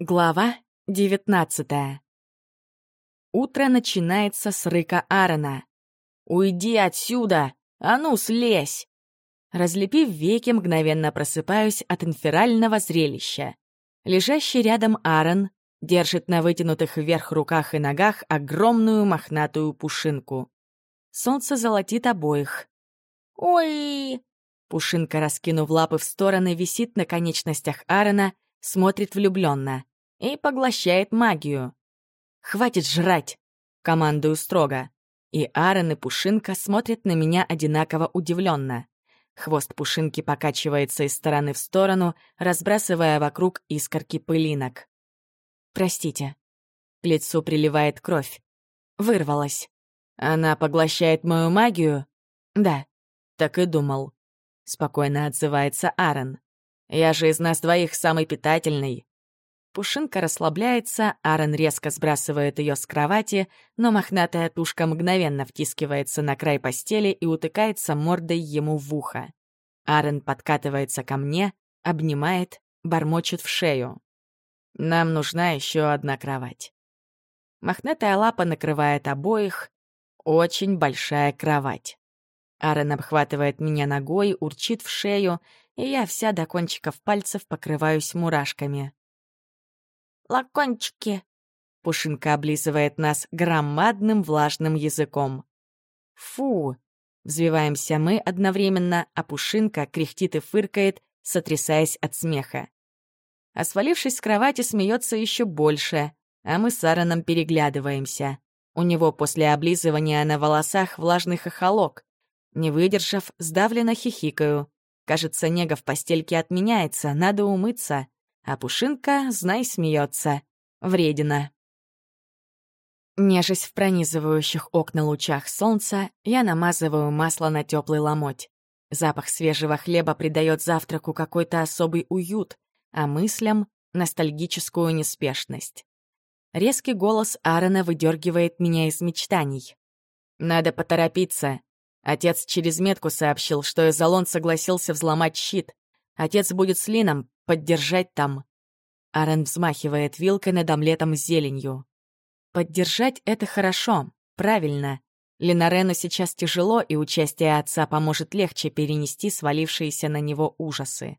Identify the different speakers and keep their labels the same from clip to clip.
Speaker 1: Глава девятнадцатая. Утро начинается с рыка Аарона. «Уйди отсюда! А ну, слезь!» Разлепив веки, мгновенно просыпаюсь от инферального зрелища. Лежащий рядом Аарон держит на вытянутых вверх руках и ногах огромную мохнатую пушинку. Солнце золотит обоих. «Ой!» Пушинка, раскинув лапы в стороны, висит на конечностях Аарона, смотрит влюбленно и поглощает магию. «Хватит жрать!» — командую строго. И Аарон и Пушинка смотрят на меня одинаково удивленно. Хвост Пушинки покачивается из стороны в сторону, разбрасывая вокруг искорки пылинок. «Простите». К лицу приливает кровь. Вырвалась. «Она поглощает мою магию?» «Да». «Так и думал». Спокойно отзывается Аарон. «Я же из нас двоих самый питательный. Пушинка расслабляется, Аарон резко сбрасывает ее с кровати, но мохнатая тушка мгновенно втискивается на край постели и утыкается мордой ему в ухо. Аарон подкатывается ко мне, обнимает, бормочет в шею. «Нам нужна еще одна кровать». Мохнатая лапа накрывает обоих. Очень большая кровать. Аарон обхватывает меня ногой, урчит в шею, и я вся до кончиков пальцев покрываюсь мурашками лакончики!» Пушинка облизывает нас громадным влажным языком. «Фу!» — взвиваемся мы одновременно, а Пушинка кряхтит и фыркает, сотрясаясь от смеха. А свалившись с кровати, смеется еще больше, а мы с Аароном переглядываемся. У него после облизывания на волосах влажный хохолок. Не выдержав, сдавленно хихикаю. Кажется, нега в постельке отменяется, надо умыться а Пушинка, знай, смеется. Вредина. Нежесть в пронизывающих окна лучах солнца, я намазываю масло на теплый ломоть. Запах свежего хлеба придает завтраку какой-то особый уют, а мыслям — ностальгическую неспешность. Резкий голос Аарона выдергивает меня из мечтаний. «Надо поторопиться. Отец через метку сообщил, что Эзолон согласился взломать щит. Отец будет с Лином, Поддержать там. Арен взмахивает вилкой над омлетом с зеленью. Поддержать — это хорошо, правильно. Ленарену сейчас тяжело, и участие отца поможет легче перенести свалившиеся на него ужасы.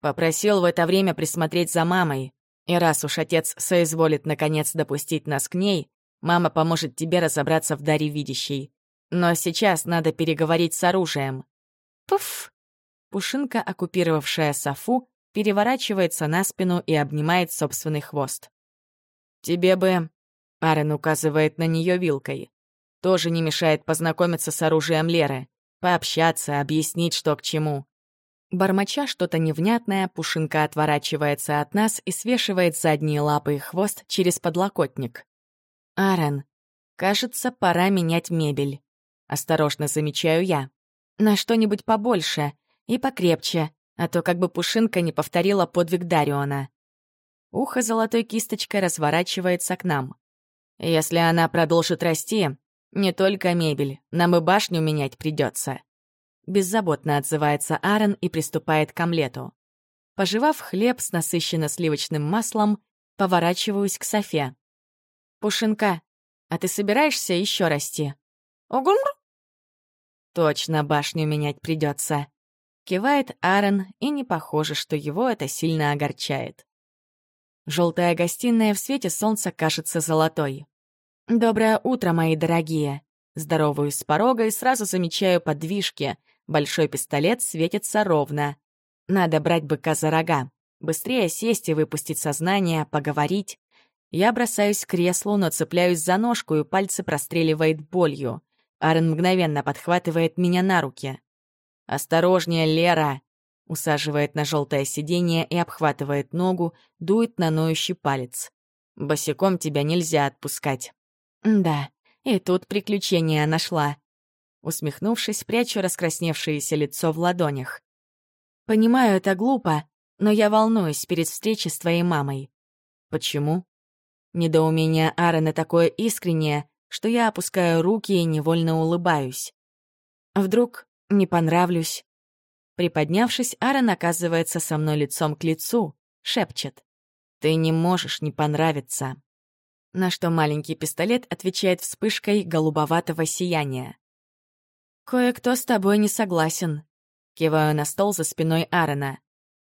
Speaker 1: Попросил в это время присмотреть за мамой, и раз уж отец соизволит наконец допустить нас к ней, мама поможет тебе разобраться в даре видящей. Но сейчас надо переговорить с оружием. Пуф! Пушинка, оккупировавшая Софу, переворачивается на спину и обнимает собственный хвост. «Тебе бы...» — Арен указывает на нее вилкой. «Тоже не мешает познакомиться с оружием Леры, пообщаться, объяснить, что к чему». Бормоча что-то невнятное, Пушинка отворачивается от нас и свешивает задние лапы и хвост через подлокотник. «Арен, кажется, пора менять мебель», — осторожно замечаю я. «На что-нибудь побольше, и покрепче, а то как бы Пушинка не повторила подвиг Дариона. Ухо золотой кисточкой разворачивается к нам. Если она продолжит расти, не только мебель, нам и башню менять придется. Беззаботно отзывается Аарон и приступает к омлету. Пожевав хлеб с насыщенно-сливочным маслом, поворачиваюсь к Софе. «Пушинка, а ты собираешься еще расти?» «Угум!» «Точно башню менять придется. Кивает Аарон, и не похоже, что его это сильно огорчает. Желтая гостиная в свете солнца кажется золотой. «Доброе утро, мои дорогие!» Здороваюсь с порога и сразу замечаю подвижки. Большой пистолет светится ровно. Надо брать быка за рога. Быстрее сесть и выпустить сознание, поговорить. Я бросаюсь к креслу, но цепляюсь за ножку, и пальцы простреливает болью. Аарон мгновенно подхватывает меня на руки. «Осторожнее, Лера!» Усаживает на желтое сиденье и обхватывает ногу, дует на ноющий палец. «Босиком тебя нельзя отпускать». «Да, и тут приключения нашла». Усмехнувшись, прячу раскрасневшееся лицо в ладонях. «Понимаю, это глупо, но я волнуюсь перед встречей с твоей мамой». «Почему?» Недоумение Аарона такое искреннее, что я опускаю руки и невольно улыбаюсь. Вдруг не понравлюсь. Приподнявшись, Аарон оказывается со мной лицом к лицу, шепчет. Ты не можешь не понравиться. На что маленький пистолет отвечает вспышкой голубоватого сияния. «Кое-кто с тобой не согласен», — киваю на стол за спиной Аарона.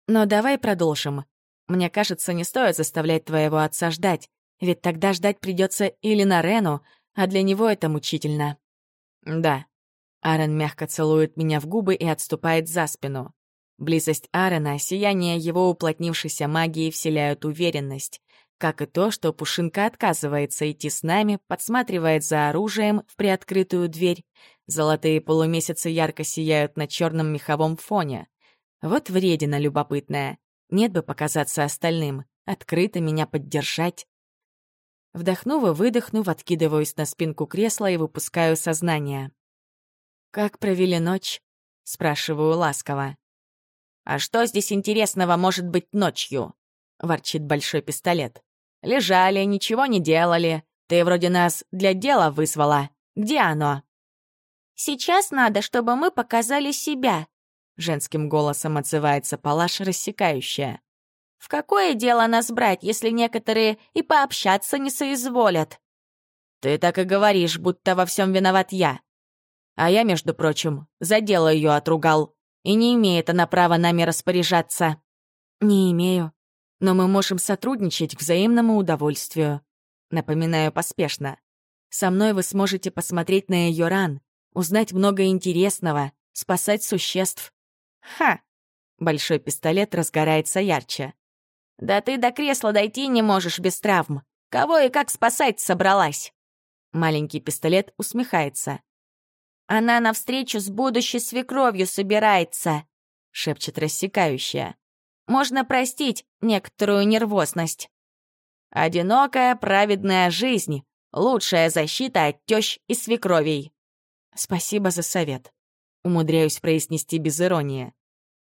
Speaker 1: «Но давай продолжим. Мне кажется, не стоит заставлять твоего отца ждать, ведь тогда ждать придется или на Рену, а для него это мучительно». «Да». Аарон мягко целует меня в губы и отступает за спину. Близость Аарона, сияние его уплотнившейся магии вселяют уверенность как и то, что Пушинка отказывается идти с нами, подсматривает за оружием в приоткрытую дверь. Золотые полумесяцы ярко сияют на черном меховом фоне. Вот вредина любопытная. Нет бы показаться остальным, открыто меня поддержать. Вдохнув и выдохнув, откидываюсь на спинку кресла и выпускаю сознание. «Как провели ночь?» — спрашиваю ласково. «А что здесь интересного может быть ночью?» — ворчит большой пистолет. Лежали, ничего не делали. Ты вроде нас для дела вызвала. Где оно?»
Speaker 2: «Сейчас надо, чтобы мы показали себя», — женским голосом отзывается Палаш, рассекающая. «В какое дело нас брать, если некоторые и пообщаться не соизволят?»
Speaker 1: «Ты так и говоришь, будто во всем виноват я. А я, между прочим, за дело ее отругал, и не имеет она права нами распоряжаться». «Не имею», но мы можем сотрудничать к взаимному удовольствию. Напоминаю поспешно. Со мной вы сможете посмотреть на ее ран, узнать много интересного, спасать существ.
Speaker 2: Ха!
Speaker 1: Большой пистолет разгорается ярче.
Speaker 2: Да ты до кресла дойти не можешь без травм. Кого и как спасать собралась?
Speaker 1: Маленький пистолет усмехается.
Speaker 2: Она навстречу с будущей свекровью собирается,
Speaker 1: шепчет рассекающая
Speaker 2: можно простить некоторую нервозность.
Speaker 1: Одинокая праведная жизнь — лучшая защита от тещ и свекровей. Спасибо за совет. Умудряюсь произнести без иронии.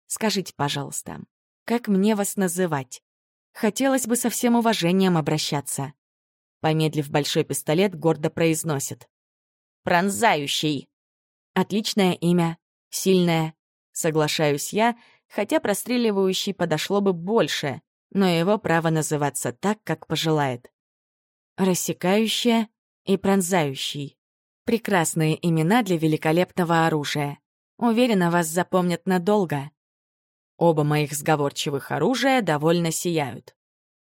Speaker 1: Скажите, пожалуйста, как мне вас называть? Хотелось бы со всем уважением обращаться. Помедлив большой пистолет, гордо произносит. «Пронзающий». Отличное имя, сильное. Соглашаюсь я — хотя простреливающий подошло бы больше, но его право называться так, как пожелает. Рассекающая и пронзающий. Прекрасные имена для великолепного оружия. Уверена, вас запомнят надолго. Оба моих сговорчивых оружия довольно сияют.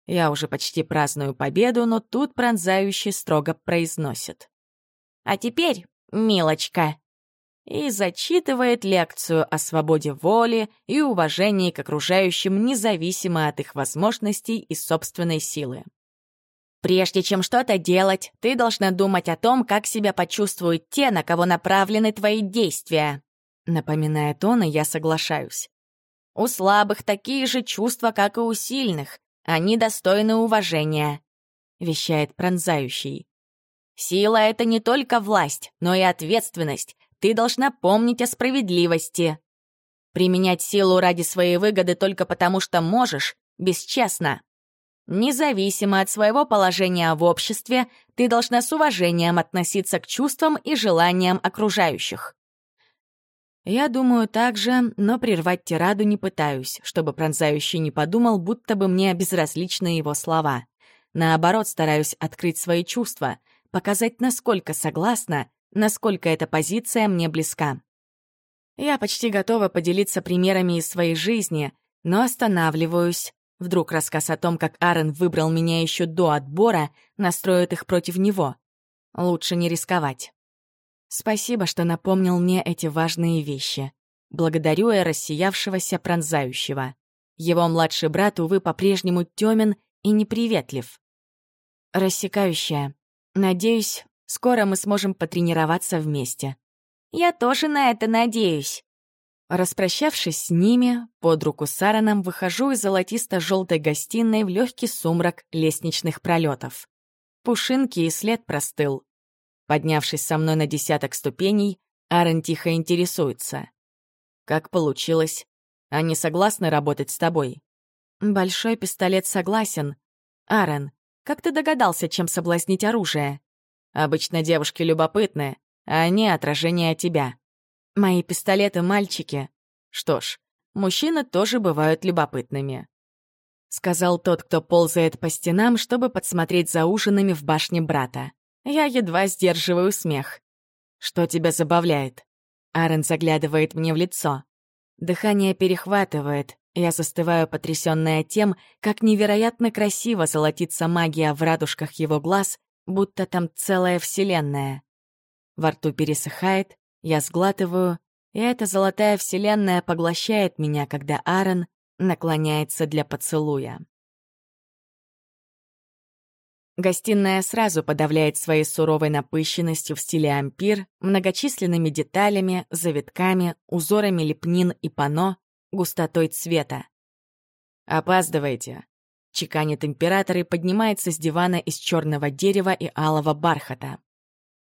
Speaker 1: Я уже почти праздную победу, но тут пронзающий строго произносит.
Speaker 2: «А теперь, милочка,
Speaker 1: и зачитывает лекцию о свободе воли и уважении к окружающим независимо от их возможностей и собственной силы.
Speaker 2: Прежде чем что-то делать, ты должна думать о том, как себя почувствуют те, на кого направлены твои действия.
Speaker 1: Напоминает он, и я соглашаюсь.
Speaker 2: У слабых такие же чувства, как и у сильных. Они достойны уважения. Вещает пронзающий. Сила — это не только власть, но и ответственность, ты должна помнить о справедливости. Применять силу ради своей выгоды только потому, что можешь, бесчестно. Независимо от своего положения в обществе, ты должна с уважением относиться к чувствам и желаниям окружающих.
Speaker 1: Я думаю так же, но прервать тираду не пытаюсь, чтобы пронзающий не подумал, будто бы мне безразличны его слова. Наоборот, стараюсь открыть свои чувства, показать, насколько согласна насколько эта позиция мне близка. Я почти готова поделиться примерами из своей жизни, но останавливаюсь. Вдруг рассказ о том, как Аарон выбрал меня еще до отбора, настроит их против него. Лучше не рисковать. Спасибо, что напомнил мне эти важные вещи. Благодарю я рассиявшегося пронзающего. Его младший брат, увы, по-прежнему тёмен и неприветлив. Рассекающая. Надеюсь, Скоро мы сможем потренироваться вместе.
Speaker 2: Я тоже на это надеюсь.
Speaker 1: Распрощавшись с ними, под руку с Аароном выхожу из золотисто-желтой гостиной в легкий сумрак лестничных пролетов. Пушинки и след простыл. Поднявшись со мной на десяток ступеней, Аарон тихо интересуется. «Как получилось? Они согласны работать с тобой?» «Большой пистолет согласен. Аарон, как ты догадался, чем соблазнить оружие?» Обычно девушки любопытные, а они — отражение тебя. Мои пистолеты — мальчики. Что ж, мужчины тоже бывают любопытными. — сказал тот, кто ползает по стенам, чтобы подсмотреть за ужинами в башне брата. Я едва сдерживаю смех. «Что тебя забавляет?» Аарон заглядывает мне в лицо. Дыхание перехватывает, я застываю, потрясённая тем, как невероятно красиво золотится магия в радужках его глаз, будто там целая вселенная. Во рту пересыхает, я сглатываю, и эта золотая вселенная поглощает меня, когда Аарон наклоняется для поцелуя. Гостиная сразу подавляет своей суровой напыщенностью в стиле ампир, многочисленными деталями, завитками, узорами лепнин и пано, густотой цвета. «Опаздывайте», — чеканит император и поднимается с дивана из черного дерева и алого бархата.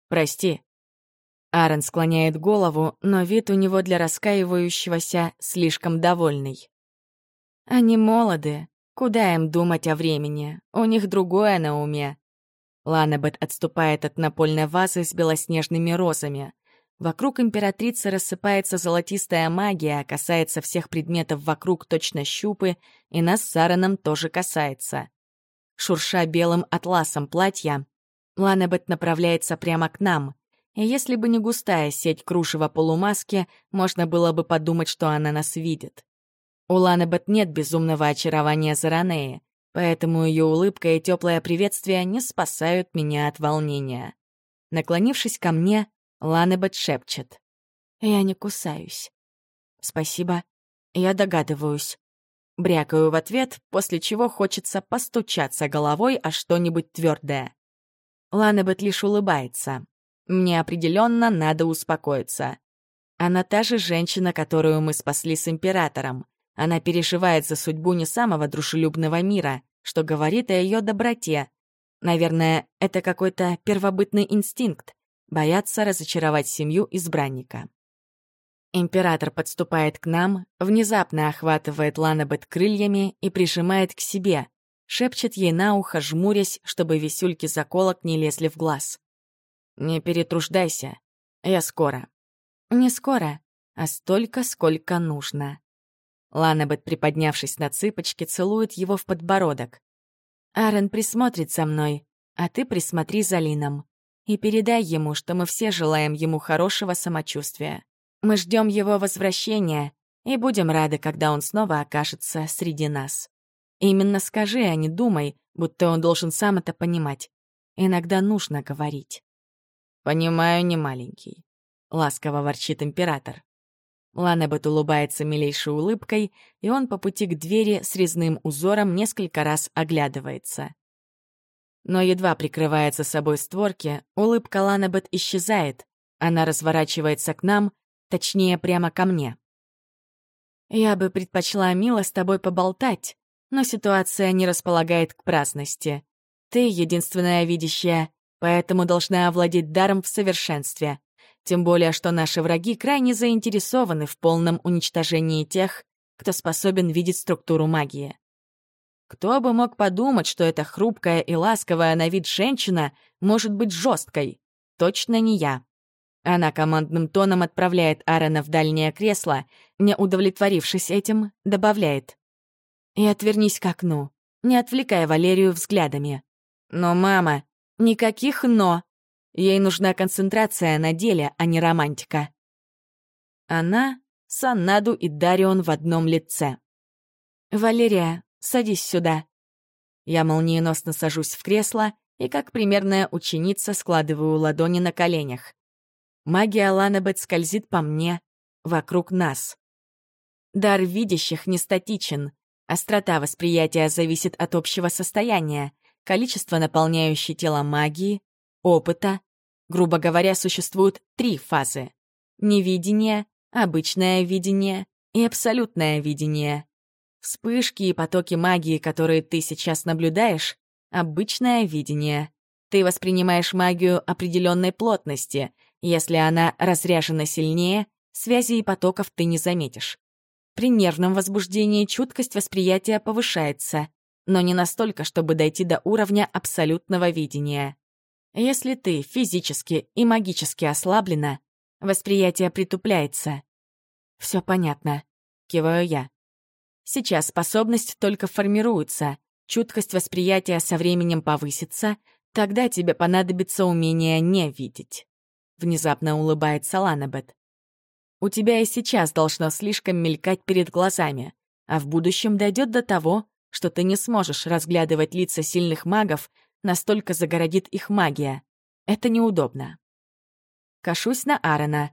Speaker 1: «Прости». Аарон склоняет голову, но вид у него для раскаивающегося слишком довольный. Они молоды. Куда им думать о времени? У них другое на уме. Ланабет отступает от напольной вазы с белоснежными розами. Вокруг императрицы рассыпается золотистая магия, касается всех предметов вокруг точно щупы, и нас с Сараном тоже касается. Шурша белым атласом платья, Ланабет направляется прямо к нам. И если бы не густая сеть кружева полумаски, можно было бы подумать, что она нас видит. У Ланебет нет безумного очарования Заранеи, поэтому ее улыбка и теплое приветствие не спасают меня от волнения. Наклонившись ко мне, Ланебет шепчет. «Я не кусаюсь». «Спасибо. Я догадываюсь». Брякаю в ответ, после чего хочется постучаться головой о что-нибудь твердое. Ланебет лишь улыбается. Мне определенно надо успокоиться. Она та же женщина, которую мы спасли с императором. Она переживает за судьбу не самого дружелюбного мира, что говорит о ее доброте. Наверное, это какой-то первобытный инстинкт — бояться разочаровать семью избранника. Император подступает к нам, внезапно охватывает Ланабет крыльями и прижимает к себе, шепчет ей на ухо, жмурясь, чтобы висюльки заколок не лезли в глаз. «Не перетруждайся, я скоро». «Не скоро, а столько, сколько нужно». Ланабет, приподнявшись на цыпочки, целует его в подбородок. «Аарон присмотрит за мной, а ты присмотри за Лином. И передай ему, что мы все желаем ему хорошего самочувствия. Мы ждем его возвращения и будем рады, когда он снова окажется среди нас. Именно скажи, а не думай, будто он должен сам это понимать. Иногда нужно говорить». «Понимаю, не маленький», — ласково ворчит император. Ланебет улыбается милейшей улыбкой, и он по пути к двери с резным узором несколько раз оглядывается. Но едва прикрывается собой створки, улыбка Ланебет исчезает. Она разворачивается к нам, точнее, прямо ко мне. «Я бы предпочла мило с тобой поболтать, но ситуация не располагает к праздности. Ты единственная видящая, поэтому должна овладеть даром в совершенстве. Тем более, что наши враги крайне заинтересованы в полном уничтожении тех, кто способен видеть структуру магии. Кто бы мог подумать, что эта хрупкая и ласковая на вид женщина может быть жесткой? Точно не я. Она командным тоном отправляет Аарона в дальнее кресло, не удовлетворившись этим, добавляет. «И отвернись к окну, не отвлекая Валерию взглядами». «Но, мама, никаких «но». Ей нужна концентрация на деле, а не романтика. Она, Санаду и Дарион в одном лице. «Валерия, садись сюда». Я молниеносно сажусь в кресло и, как примерная ученица, складываю ладони на коленях. Магия Ланабет скользит по мне, вокруг нас. Дар видящих не статичен. Острота восприятия зависит от общего состояния, количество наполняющей тело магии, опыта, Грубо говоря, существуют три фазы. Невидение, обычное видение и абсолютное видение. Вспышки и потоки магии, которые ты сейчас наблюдаешь, обычное видение. Ты воспринимаешь магию определенной плотности. Если она разряжена сильнее, связи и потоков ты не заметишь. При нервном возбуждении чуткость восприятия повышается, но не настолько, чтобы дойти до уровня абсолютного видения. Если ты физически и магически ослаблена, восприятие притупляется. Все понятно, киваю я. Сейчас способность только формируется, чуткость восприятия со временем повысится, тогда тебе понадобится умение не видеть. Внезапно улыбается Ланабет. У тебя и сейчас должно слишком мелькать перед глазами, а в будущем дойдет до того, что ты не сможешь разглядывать лица сильных магов, настолько загородит их магия. Это неудобно. Кашусь на Аарона.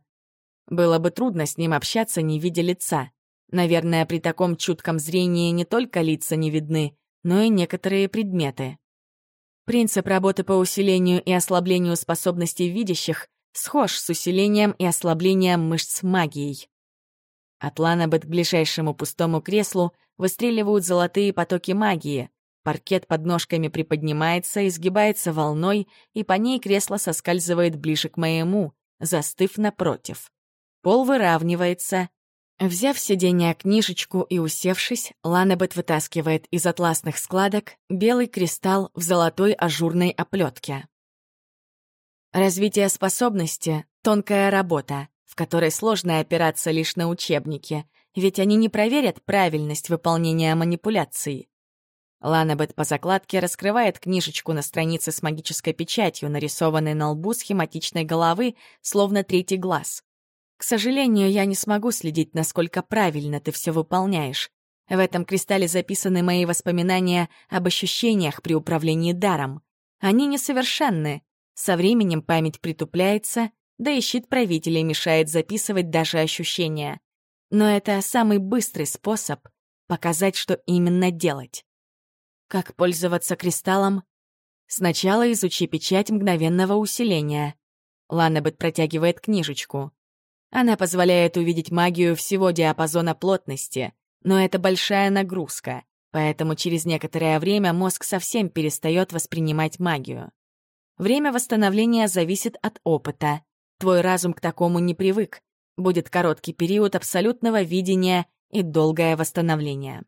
Speaker 1: Было бы трудно с ним общаться, не видя лица. Наверное, при таком чутком зрении не только лица не видны, но и некоторые предметы. Принцип работы по усилению и ослаблению способностей видящих схож с усилением и ослаблением мышц магией. От Ланабет к ближайшему пустому креслу выстреливают золотые потоки магии. Паркет под ножками приподнимается, изгибается волной, и по ней кресло соскальзывает ближе к моему, застыв напротив. Пол выравнивается. Взяв сиденье книжечку и усевшись, Ланабет вытаскивает из атласных складок белый кристалл в золотой ажурной оплетке. Развитие способности — тонкая работа, в которой сложно опираться лишь на учебники, ведь они не проверят правильность выполнения манипуляций. Ланабет по закладке раскрывает книжечку на странице с магической печатью, нарисованной на лбу схематичной головы, словно третий глаз. К сожалению, я не смогу следить, насколько правильно ты все выполняешь. В этом кристалле записаны мои воспоминания об ощущениях при управлении даром. Они несовершенны, со временем память притупляется, да и щит правителей мешает записывать даже ощущения. Но это самый быстрый способ показать, что именно делать. Как пользоваться кристаллом? Сначала изучи печать мгновенного усиления. Ланнебет протягивает книжечку. Она позволяет увидеть магию всего диапазона плотности, но это большая нагрузка, поэтому через некоторое время мозг совсем перестает воспринимать магию. Время восстановления зависит от опыта. Твой разум к такому не привык. Будет короткий период абсолютного видения и долгое восстановление.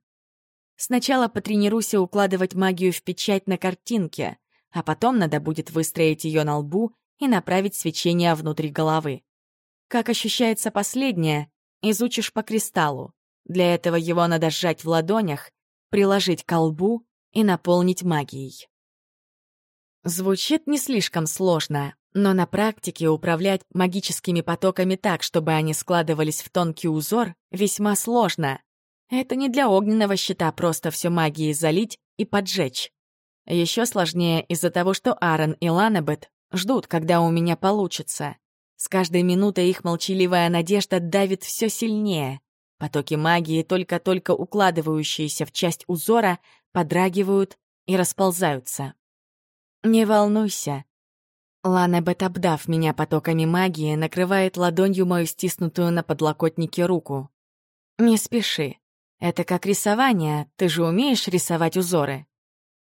Speaker 1: Сначала потренируйся укладывать магию в печать на картинке, а потом надо будет выстроить ее на лбу и направить свечение внутрь головы. Как ощущается последнее, изучишь по кристаллу. Для этого его надо сжать в ладонях, приложить к лбу и наполнить магией. Звучит не слишком сложно, но на практике управлять магическими потоками так, чтобы они складывались в тонкий узор, весьма сложно. Это не для огненного щита просто все магией залить и поджечь. Еще сложнее из-за того, что Аарон и Ланабет ждут, когда у меня получится. С каждой минутой их молчаливая надежда давит все сильнее. Потоки магии, только-только укладывающиеся в часть узора, подрагивают и расползаются. «Не волнуйся». Ланебет, обдав меня потоками магии, накрывает ладонью мою стиснутую на подлокотнике руку. «Не спеши. Это как рисование. Ты же умеешь рисовать узоры?»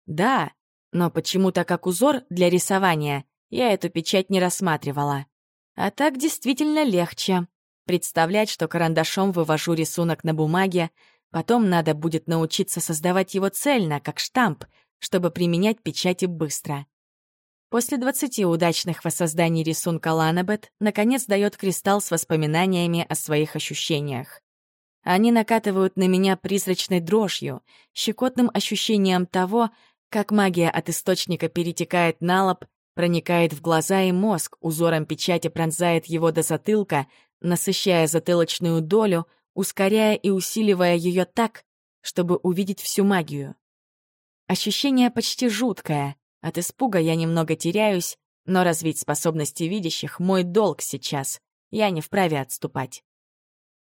Speaker 1: «Да, но почему-то как узор для рисования я эту печать не рассматривала. А так действительно легче. Представлять, что карандашом вывожу рисунок на бумаге, потом надо будет научиться создавать его цельно, как штамп — чтобы применять печати быстро. После 20 удачных воссозданий рисунка Ланабет наконец дает кристалл с воспоминаниями о своих ощущениях. Они накатывают на меня призрачной дрожью, щекотным ощущением того, как магия от источника перетекает на лоб, проникает в глаза и мозг, узором печати пронзает его до затылка, насыщая затылочную долю, ускоряя и усиливая ее так, чтобы увидеть всю магию. Ощущение почти жуткое. От испуга я немного теряюсь, но развить способности видящих — мой долг сейчас. Я не вправе отступать.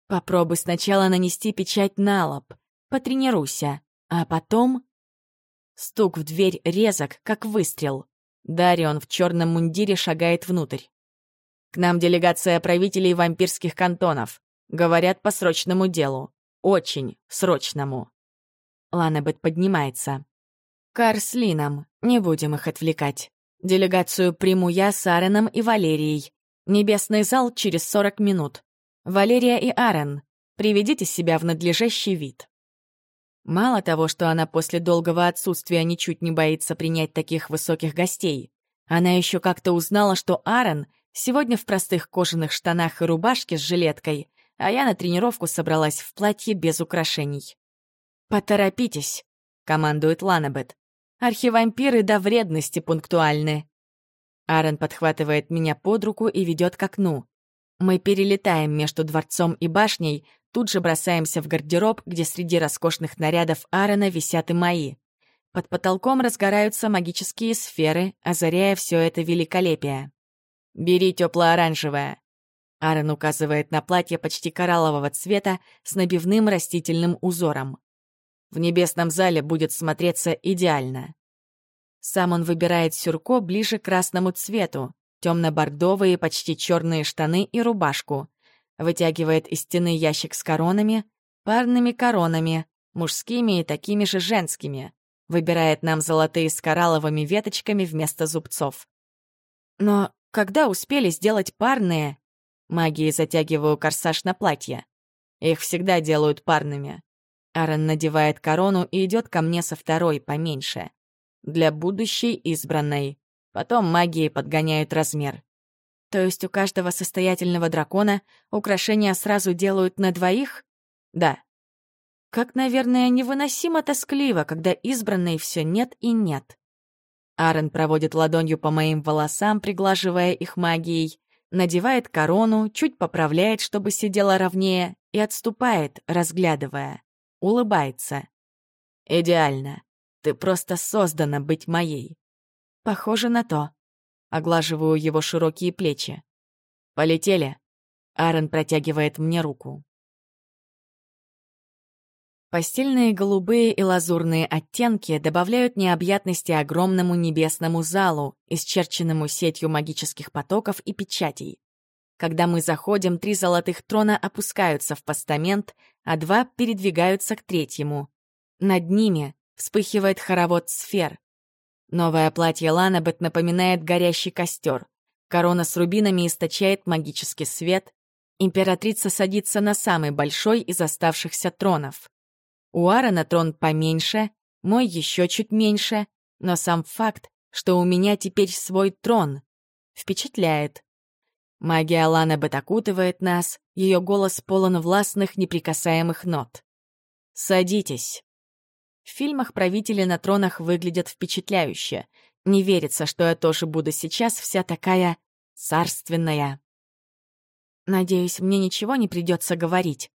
Speaker 1: Попробуй сначала нанести печать на лоб. Потренируйся. А потом... Стук в дверь резок, как выстрел. Дарион в черном мундире шагает внутрь. К нам делегация правителей вампирских кантонов. Говорят по срочному делу. Очень срочному. Ланабет поднимается. Кар с не будем их отвлекать. Делегацию приму я с Аароном и Валерией. Небесный зал через 40 минут. Валерия и Аарон, приведите себя в надлежащий вид. Мало того, что она после долгого отсутствия ничуть не боится принять таких высоких гостей, она еще как-то узнала, что Аарон сегодня в простых кожаных штанах и рубашке с жилеткой, а я на тренировку собралась в платье без украшений. «Поторопитесь», — командует Ланабет. «Архивампиры до вредности пунктуальны». Аарон подхватывает меня под руку и ведет к окну. Мы перелетаем между дворцом и башней, тут же бросаемся в гардероб, где среди роскошных нарядов Аарона висят и мои. Под потолком разгораются магические сферы, озаряя все это великолепие. «Бери тепло-оранжевое», Аарон указывает на платье почти кораллового цвета с набивным растительным узором. В небесном зале будет смотреться идеально. Сам он выбирает сюрко ближе к красному цвету, темно-бордовые, почти черные штаны и рубашку. Вытягивает из стены ящик с коронами, парными коронами, мужскими и такими же женскими. Выбирает нам золотые с коралловыми веточками вместо зубцов. Но когда успели сделать парные, Магией затягиваю корсаж на платье. Их всегда делают парными. Аарон надевает корону и идет ко мне со второй, поменьше. Для будущей избранной. Потом магией подгоняют размер. То есть у каждого состоятельного дракона украшения сразу делают на двоих? Да. Как, наверное, невыносимо тоскливо, когда избранной все нет и нет. Аарон проводит ладонью по моим волосам, приглаживая их магией надевает корону, чуть поправляет, чтобы сидела ровнее, и отступает, разглядывая. Улыбается. «Идеально. Ты просто создана быть моей». «Похоже на то». Оглаживаю его широкие плечи. «Полетели». Аарон протягивает мне руку. Постельные голубые и лазурные оттенки добавляют необъятности огромному небесному залу, исчерченному сетью магических потоков и печатей. Когда мы заходим, три золотых трона опускаются в постамент, а два передвигаются к третьему. Над ними вспыхивает хоровод сфер. Новое платье Ланабет напоминает горящий костер. Корона с рубинами источает магический свет. Императрица садится на самый большой из оставшихся тронов. У Аарона трон поменьше, мой еще чуть меньше, но сам факт, что у меня теперь свой трон, впечатляет. Магия Лана окутывает нас, ее голос полон властных, неприкасаемых нот. «Садитесь». В фильмах правители на тронах выглядят впечатляюще. Не верится, что я тоже буду сейчас вся такая царственная. Надеюсь, мне ничего не придется говорить.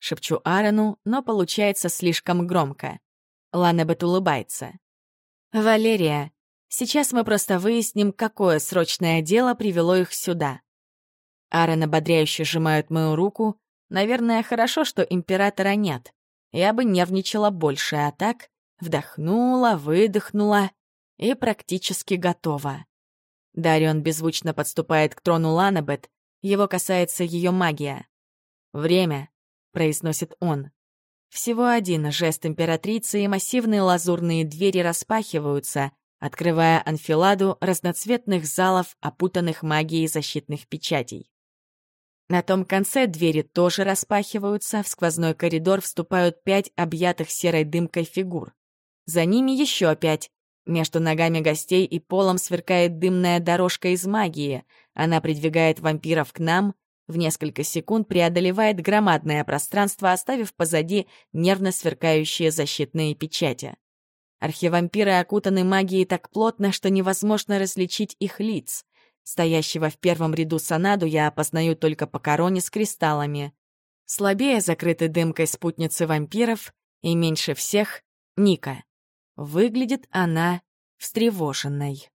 Speaker 1: Шепчу Аарону, но получается слишком громко. Ланебет улыбается. «Валерия, сейчас мы просто выясним, какое срочное дело привело их сюда». Аарон ободряюще сжимает мою руку. Наверное, хорошо, что императора нет. Я бы нервничала больше, а так вдохнула, выдохнула и практически готова. Дарион беззвучно подступает к трону Ланабет, его касается ее магия. Время — произносит он. Всего один жест императрицы, и массивные лазурные двери распахиваются, открывая анфиладу разноцветных залов, опутанных магией защитных печатей. На том конце двери тоже распахиваются, в сквозной коридор вступают пять объятых серой дымкой фигур. За ними еще пять. Между ногами гостей и полом сверкает дымная дорожка из магии. Она придвигает вампиров к нам, в несколько секунд преодолевает громадное пространство, оставив позади нервно сверкающие защитные печати. Архивампиры окутаны магией так плотно, что невозможно различить их лиц. Стоящего в первом ряду Санаду я опознаю только по короне с кристаллами. Слабее закрыты дымкой спутницы вампиров, и меньше всех — Ника. Выглядит она встревоженной.